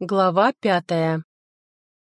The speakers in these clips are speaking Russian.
Глава пятая.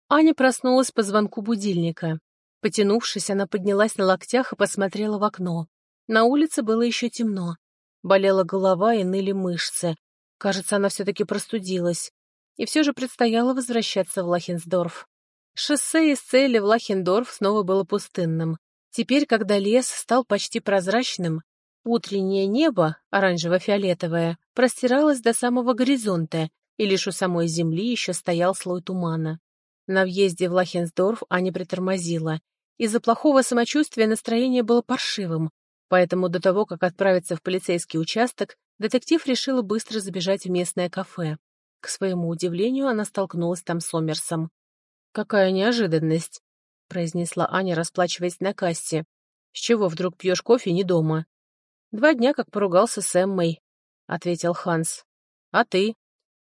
Аня проснулась по звонку будильника. Потянувшись, она поднялась на локтях и посмотрела в окно. На улице было еще темно. Болела голова и ныли мышцы. Кажется, она все-таки простудилась. И все же предстояло возвращаться в Лахенсдорф. Шоссе из цели в Лахендорф снова было пустынным. Теперь, когда лес стал почти прозрачным, утреннее небо, оранжево-фиолетовое, простиралось до самого горизонта, и лишь у самой земли еще стоял слой тумана. На въезде в Лахенсдорф Аня притормозила. Из-за плохого самочувствия настроение было паршивым, поэтому до того, как отправиться в полицейский участок, детектив решила быстро забежать в местное кафе. К своему удивлению, она столкнулась там с Омерсом. «Какая неожиданность!» — произнесла Аня, расплачиваясь на кассе. «С чего вдруг пьешь кофе не дома?» «Два дня как поругался с Эммой», — ответил Ханс. «А ты?»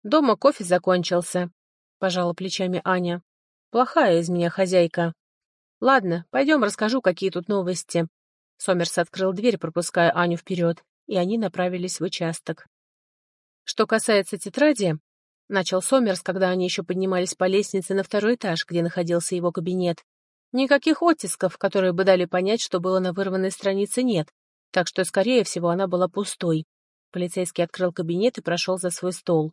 Дома кофе закончился, — пожала плечами Аня. Плохая из меня хозяйка. Ладно, пойдем расскажу, какие тут новости. Сомерс открыл дверь, пропуская Аню вперед, и они направились в участок. Что касается тетради, — начал Сомерс, когда они еще поднимались по лестнице на второй этаж, где находился его кабинет. Никаких оттисков, которые бы дали понять, что было на вырванной странице, нет, так что, скорее всего, она была пустой. Полицейский открыл кабинет и прошел за свой стол.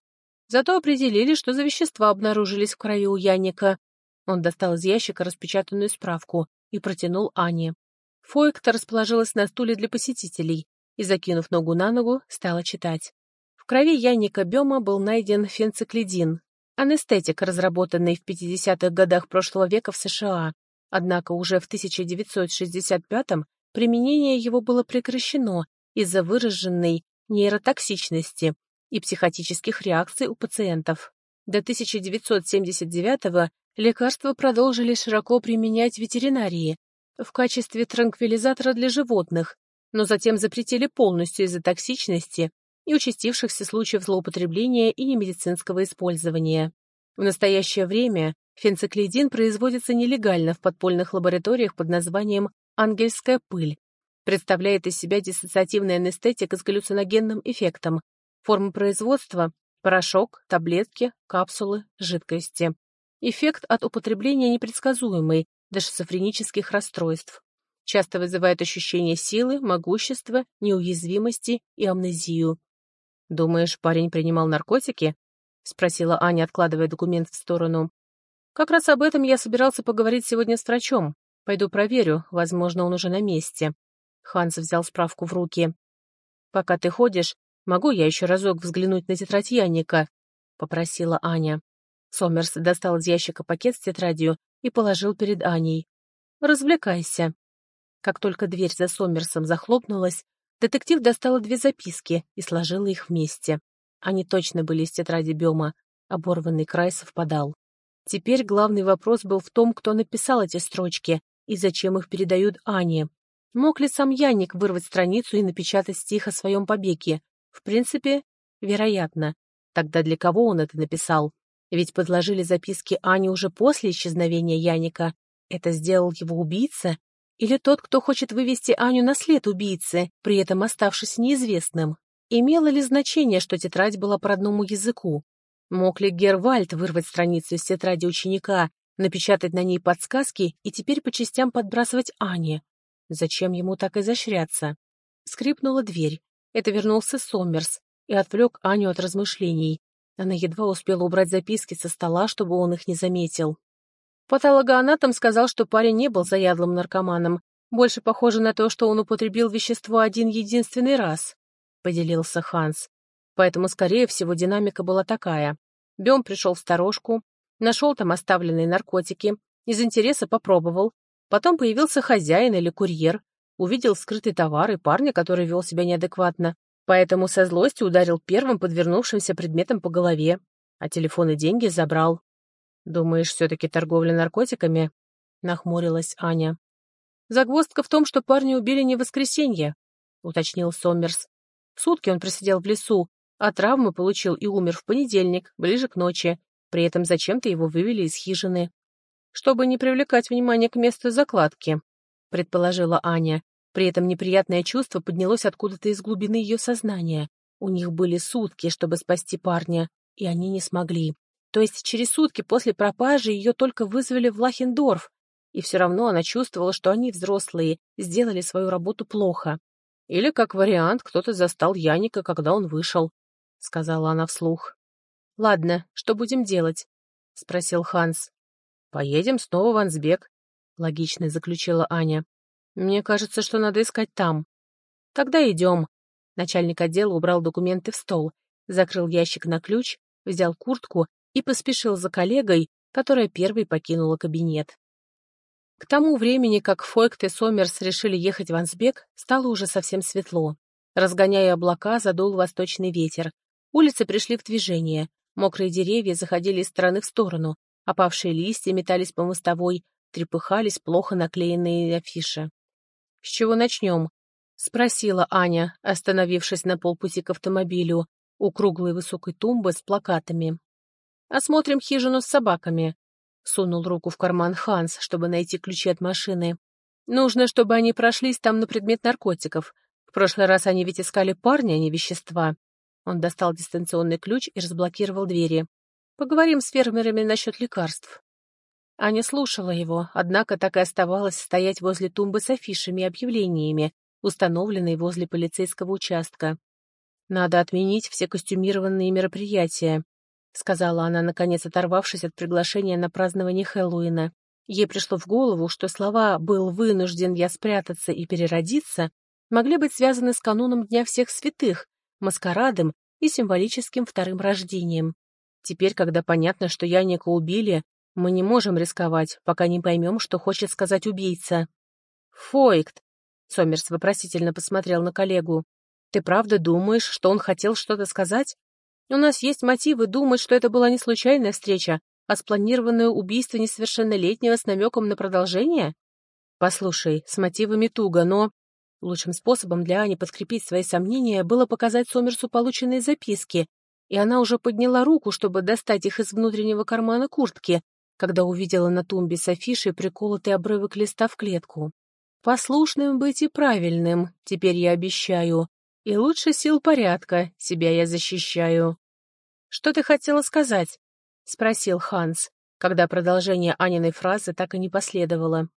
Зато определили, что за вещества обнаружились в крови у Яника. Он достал из ящика распечатанную справку и протянул Ане. Фойкта расположилась на стуле для посетителей и, закинув ногу на ногу, стала читать. В крови Яника Бема был найден фенциклидин, анестетик, разработанный в 50-х годах прошлого века в США. Однако уже в 1965-м применение его было прекращено из-за выраженной нейротоксичности и психотических реакций у пациентов. До 1979-го лекарство продолжили широко применять в ветеринарии в качестве транквилизатора для животных, но затем запретили полностью из-за токсичности и участившихся случаев злоупотребления и немедицинского использования. В настоящее время фенциклидин производится нелегально в подпольных лабораториях под названием «ангельская пыль», представляет из себя диссоциативный анестетик с галлюциногенным эффектом, Форма производства – порошок, таблетки, капсулы, жидкости. Эффект от употребления непредсказуемый до шизофренических расстройств. Часто вызывает ощущение силы, могущества, неуязвимости и амнезию. «Думаешь, парень принимал наркотики?» — спросила Аня, откладывая документ в сторону. «Как раз об этом я собирался поговорить сегодня с врачом. Пойду проверю, возможно, он уже на месте». Ханс взял справку в руки. «Пока ты ходишь, «Могу я еще разок взглянуть на тетрадь Янника?» — попросила Аня. Сомерс достал из ящика пакет с тетрадью и положил перед Аней. «Развлекайся». Как только дверь за Сомерсом захлопнулась, детектив достала две записки и сложила их вместе. Они точно были из тетради Бема. Оборванный край совпадал. Теперь главный вопрос был в том, кто написал эти строчки и зачем их передают Ане. Мог ли сам Янник вырвать страницу и напечатать стих о своем побеге? В принципе, вероятно. Тогда для кого он это написал? Ведь подложили записки Ане уже после исчезновения Яника. Это сделал его убийца? Или тот, кто хочет вывести Аню на след убийцы, при этом оставшись неизвестным? Имело ли значение, что тетрадь была по родному языку? Мог ли Гервальд вырвать страницу из тетради ученика, напечатать на ней подсказки и теперь по частям подбрасывать Ане? Зачем ему так изощряться? Скрипнула дверь. Это вернулся Сомерс и отвлек Аню от размышлений. Она едва успела убрать записки со стола, чтобы он их не заметил. Патологоанатом сказал, что парень не был заядлым наркоманом. Больше похоже на то, что он употребил вещество один единственный раз, — поделился Ханс. Поэтому, скорее всего, динамика была такая. Бем пришел в сторожку, нашел там оставленные наркотики, из интереса попробовал. Потом появился хозяин или курьер, увидел скрытый товар и парня, который вел себя неадекватно, поэтому со злостью ударил первым подвернувшимся предметом по голове, а телефон и деньги забрал. «Думаешь, все-таки торговля наркотиками?» — нахмурилась Аня. «Загвоздка в том, что парня убили не в воскресенье», — уточнил Сомерс. Сутки он просидел в лесу, а травмы получил и умер в понедельник, ближе к ночи. При этом зачем-то его вывели из хижины. Чтобы не привлекать внимание к месту закладки, предположила Аня. При этом неприятное чувство поднялось откуда-то из глубины ее сознания. У них были сутки, чтобы спасти парня, и они не смогли. То есть через сутки после пропажи ее только вызвали в Лахендорф, и все равно она чувствовала, что они, взрослые, сделали свою работу плохо. Или, как вариант, кто-то застал Яника, когда он вышел, — сказала она вслух. — Ладно, что будем делать? — спросил Ханс. — Поедем снова в Ансбек, — логично заключила Аня. — Мне кажется, что надо искать там. — Тогда идем. Начальник отдела убрал документы в стол, закрыл ящик на ключ, взял куртку и поспешил за коллегой, которая первой покинула кабинет. К тому времени, как Фойкт и Сомерс решили ехать в Ансбек, стало уже совсем светло. Разгоняя облака, задул восточный ветер. Улицы пришли в движение. Мокрые деревья заходили из стороны в сторону, опавшие листья метались по мостовой, трепыхались плохо наклеенные афиши. «С чего начнем?» — спросила Аня, остановившись на полпути к автомобилю, у круглой высокой тумбы с плакатами. «Осмотрим хижину с собаками», — сунул руку в карман Ханс, чтобы найти ключи от машины. «Нужно, чтобы они прошлись там на предмет наркотиков. В прошлый раз они ведь искали парня, а не вещества». Он достал дистанционный ключ и разблокировал двери. «Поговорим с фермерами насчет лекарств». Аня слушала его, однако так и оставалась стоять возле тумбы с афишами и объявлениями, установленной возле полицейского участка. «Надо отменить все костюмированные мероприятия», — сказала она, наконец оторвавшись от приглашения на празднование Хэллоуина. Ей пришло в голову, что слова «был вынужден я спрятаться и переродиться» могли быть связаны с кануном Дня всех святых, маскарадом и символическим вторым рождением. Теперь, когда понятно, что Яника убили, мы не можем рисковать, пока не поймем, что хочет сказать убийца. «Фойкт!» — Сомерс вопросительно посмотрел на коллегу. «Ты правда думаешь, что он хотел что-то сказать? У нас есть мотивы думать, что это была не случайная встреча, а спланированное убийство несовершеннолетнего с намеком на продолжение? Послушай, с мотивами туго, но... Лучшим способом для Ани подкрепить свои сомнения было показать Сомерсу полученные записки, и она уже подняла руку, чтобы достать их из внутреннего кармана куртки, когда увидела на тумбе с афишей приколотый обрывок листа в клетку. «Послушным быть и правильным, теперь я обещаю. И лучше сил порядка, себя я защищаю. «Что ты хотела сказать?» — спросил Ханс, когда продолжение Аниной фразы так и не последовало.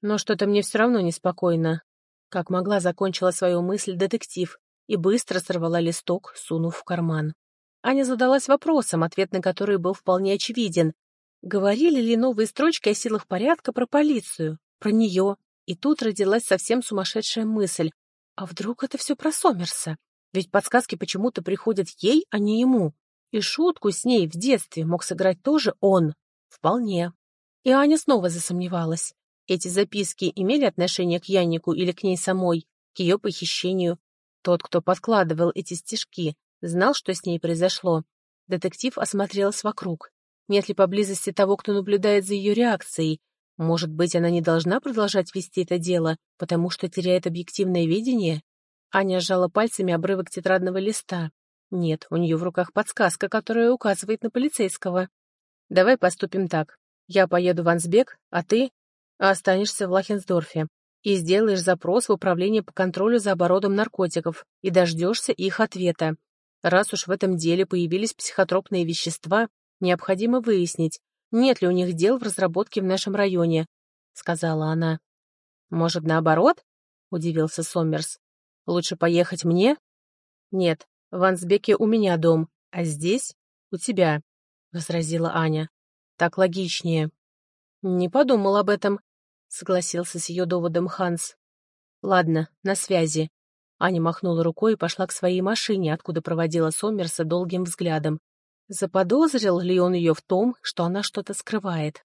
Но что-то мне все равно неспокойно. Как могла, закончила свою мысль детектив и быстро сорвала листок, сунув в карман. Аня задалась вопросом, ответ на который был вполне очевиден. Говорили ли новые строчки о силах порядка про полицию, про нее? И тут родилась совсем сумасшедшая мысль. А вдруг это все про Сомерса? Ведь подсказки почему-то приходят ей, а не ему. И шутку с ней в детстве мог сыграть тоже он. Вполне. И Аня снова засомневалась. Эти записки имели отношение к Янику или к ней самой, к ее похищению? Тот, кто подкладывал эти стишки, знал, что с ней произошло. Детектив осмотрелась вокруг. Нет ли поблизости того, кто наблюдает за ее реакцией, может быть, она не должна продолжать вести это дело, потому что теряет объективное видение? Аня сжала пальцами обрывок тетрадного листа. Нет, у нее в руках подсказка, которая указывает на полицейского. Давай поступим так. Я поеду в Ансбек, а ты останешься в Лахенсдорфе и сделаешь запрос в управление по контролю за оборотом наркотиков и дождешься их ответа. Раз уж в этом деле появились психотропные вещества, необходимо выяснить, нет ли у них дел в разработке в нашем районе», — сказала она. «Может, наоборот?» — удивился Сомерс. «Лучше поехать мне?» «Нет, в Ансбеке у меня дом, а здесь у тебя», — возразила Аня. «Так логичнее». «Не подумал об этом», — согласился с ее доводом Ханс. «Ладно, на связи». Аня махнула рукой и пошла к своей машине, откуда проводила Сомерса долгим взглядом. Заподозрил ли он ее в том, что она что-то скрывает?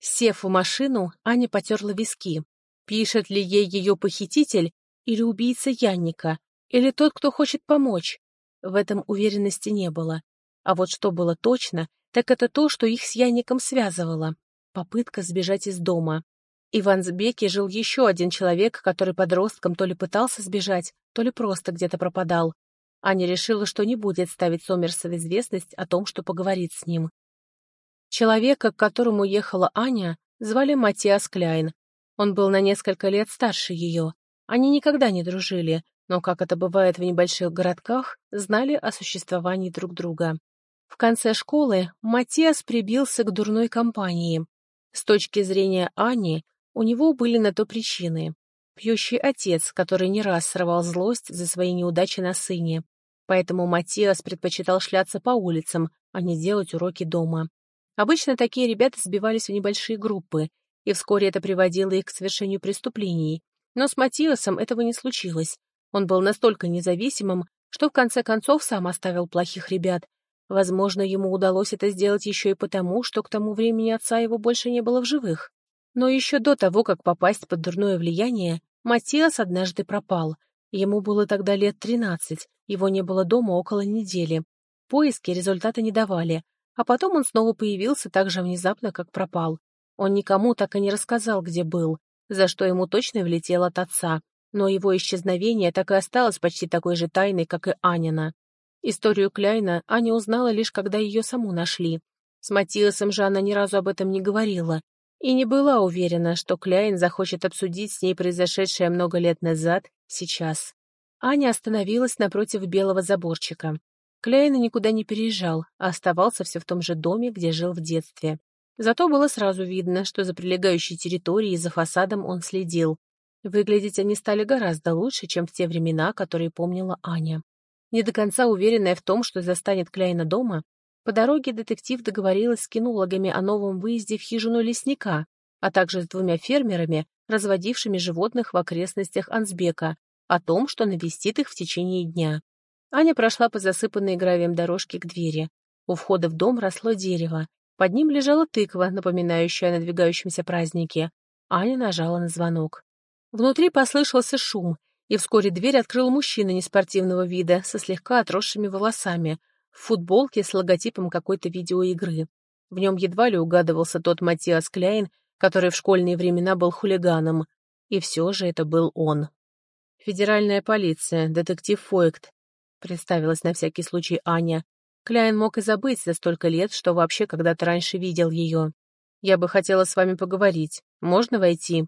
Сев в машину, Аня потерла виски. Пишет ли ей ее похититель или убийца Янника, или тот, кто хочет помочь? В этом уверенности не было. А вот что было точно, так это то, что их с Янником связывало. Попытка сбежать из дома. И в Ансбеке жил еще один человек, который подростком то ли пытался сбежать, то ли просто где-то пропадал. Аня решила, что не будет ставить Сомерса в известность о том, что поговорит с ним. Человека, к которому ехала Аня, звали Матиас Кляйн. Он был на несколько лет старше ее. Они никогда не дружили, но, как это бывает в небольших городках, знали о существовании друг друга. В конце школы Матиас прибился к дурной компании. С точки зрения Ани, у него были на то причины. Пьющий отец, который не раз срывал злость за свои неудачи на сыне. Поэтому Матиас предпочитал шляться по улицам, а не делать уроки дома. Обычно такие ребята сбивались в небольшие группы, и вскоре это приводило их к совершению преступлений. Но с Матиасом этого не случилось. Он был настолько независимым, что в конце концов сам оставил плохих ребят. Возможно, ему удалось это сделать еще и потому, что к тому времени отца его больше не было в живых. Но еще до того, как попасть под дурное влияние, Матиас однажды пропал. Ему было тогда лет тринадцать, его не было дома около недели. Поиски результата не давали, а потом он снова появился так же внезапно, как пропал. Он никому так и не рассказал, где был, за что ему точно влетел от отца, но его исчезновение так и осталось почти такой же тайной, как и Анина. Историю Кляйна Аня узнала лишь, когда ее саму нашли. С Матиасом же она ни разу об этом не говорила и не была уверена, что Кляйн захочет обсудить с ней произошедшее много лет назад, сейчас. Аня остановилась напротив белого заборчика. Кляйн никуда не переезжал, а оставался все в том же доме, где жил в детстве. Зато было сразу видно, что за прилегающей территорией за фасадом он следил. Выглядеть они стали гораздо лучше, чем в те времена, которые помнила Аня. Не до конца уверенная в том, что застанет Кляйна дома, по дороге детектив договорилась с кинологами о новом выезде в хижину лесника, а также с двумя фермерами, разводившими животных в окрестностях Ансбека, о том, что навестит их в течение дня. Аня прошла по засыпанной гравием дорожке к двери. У входа в дом росло дерево, под ним лежала тыква, напоминающая о надвигающемся празднике. Аня нажала на звонок. Внутри послышался шум, и вскоре дверь открыл мужчина неспортивного вида со слегка отросшими волосами, в футболке с логотипом какой-то видеоигры. В нем едва ли угадывался тот Матиас Кляйн, который в школьные времена был хулиганом. И все же это был он. «Федеральная полиция, детектив Фойкт», — представилась на всякий случай Аня, Кляйн мог и забыть за столько лет, что вообще когда-то раньше видел ее. «Я бы хотела с вами поговорить. Можно войти?»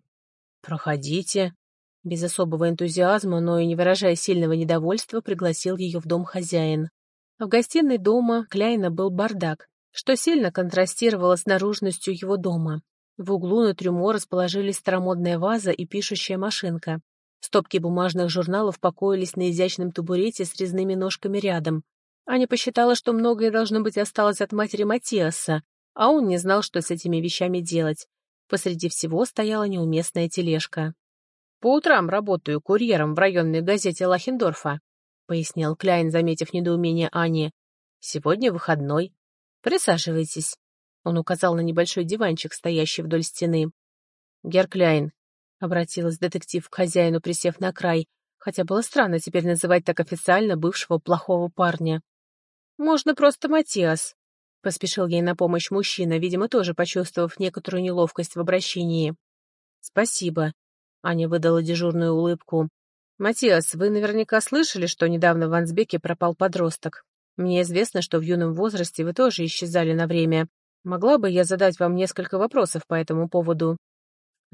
«Проходите». Без особого энтузиазма, но и не выражая сильного недовольства, пригласил ее в дом хозяин. В гостиной дома Кляйна был бардак, что сильно контрастировало с наружностью его дома. В углу на трюмо расположились старомодная ваза и пишущая машинка. Стопки бумажных журналов покоились на изящном табурете с резными ножками рядом. Аня посчитала, что многое должно быть осталось от матери Матиаса, а он не знал, что с этими вещами делать. Посреди всего стояла неуместная тележка. «По утрам работаю курьером в районной газете Лахендорфа», — пояснил Кляйн, заметив недоумение Ани. «Сегодня выходной. Присаживайтесь». Он указал на небольшой диванчик, стоящий вдоль стены. «Гер Кляйн», — обратилась детектив к хозяину, присев на край, хотя было странно теперь называть так официально бывшего плохого парня. «Можно просто Матиас», — поспешил ей на помощь мужчина, видимо, тоже почувствовав некоторую неловкость в обращении. «Спасибо», — Аня выдала дежурную улыбку. «Матиас, вы наверняка слышали, что недавно в Ансбеке пропал подросток. Мне известно, что в юном возрасте вы тоже исчезали на время. Могла бы я задать вам несколько вопросов по этому поводу?»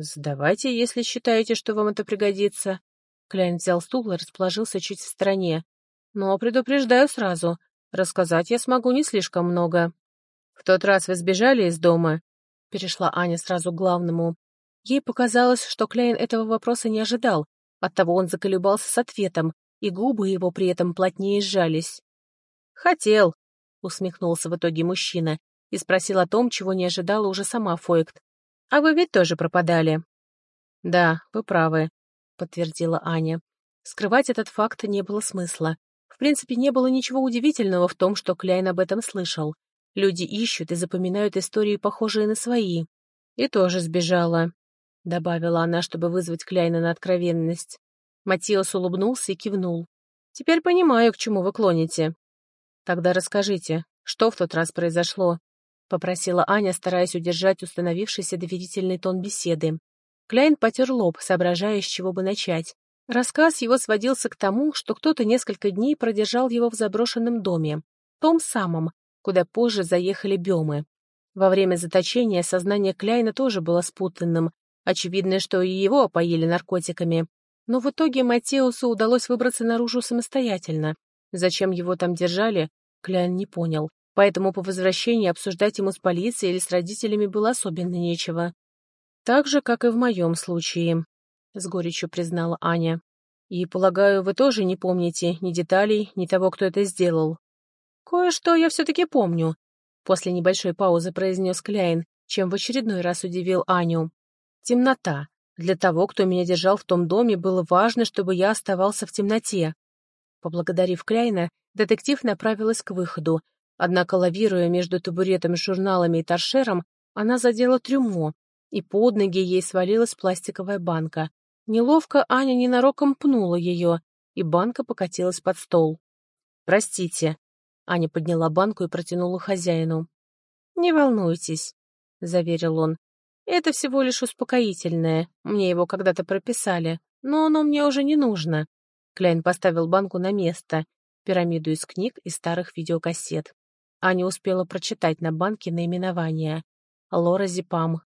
«Задавайте, если считаете, что вам это пригодится». Кляйн взял стул и расположился чуть в стороне. «Но предупреждаю сразу, Рассказать я смогу не слишком много. В тот раз вы сбежали из дома? Перешла Аня сразу к главному. Ей показалось, что Клейн этого вопроса не ожидал, оттого он заколебался с ответом, и губы его при этом плотнее сжались. «Хотел», — усмехнулся в итоге мужчина и спросил о том, чего не ожидала уже сама Фойкт. «А вы ведь тоже пропадали?» «Да, вы правы», — подтвердила Аня. Скрывать этот факт не было смысла принципе, не было ничего удивительного в том, что Кляйн об этом слышал. Люди ищут и запоминают истории, похожие на свои. И тоже сбежала, — добавила она, чтобы вызвать Кляйна на откровенность. Матиос улыбнулся и кивнул. «Теперь понимаю, к чему вы клоните». «Тогда расскажите, что в тот раз произошло?» — попросила Аня, стараясь удержать установившийся доверительный тон беседы. Кляйн потер лоб, соображая, с чего бы начать. Рассказ его сводился к тому, что кто-то несколько дней продержал его в заброшенном доме, том самом, куда позже заехали Бемы. Во время заточения сознание Кляйна тоже было спутанным, очевидно, что и его опоили наркотиками. Но в итоге Матеусу удалось выбраться наружу самостоятельно. Зачем его там держали, Кляйн не понял. Поэтому по возвращении обсуждать ему с полицией или с родителями было особенно нечего. Так же, как и в моем случае, — с горечью признала Аня. И, полагаю, вы тоже не помните ни деталей, ни того, кто это сделал. Кое-что я все-таки помню, — после небольшой паузы произнес Кляйн, чем в очередной раз удивил Аню. Темнота. Для того, кто меня держал в том доме, было важно, чтобы я оставался в темноте. Поблагодарив Кляйна, детектив направилась к выходу, однако, лавируя между табуретом журналами и торшером, она задела трюмо, и под ноги ей свалилась пластиковая банка. Неловко Аня ненароком пнула ее, и банка покатилась под стол. «Простите». Аня подняла банку и протянула хозяину. «Не волнуйтесь», — заверил он. «Это всего лишь успокоительное. Мне его когда-то прописали, но оно мне уже не нужно. Кляйн поставил банку на место, пирамиду из книг и старых видеокассет. Аня успела прочитать на банке наименование. Лора Зипам,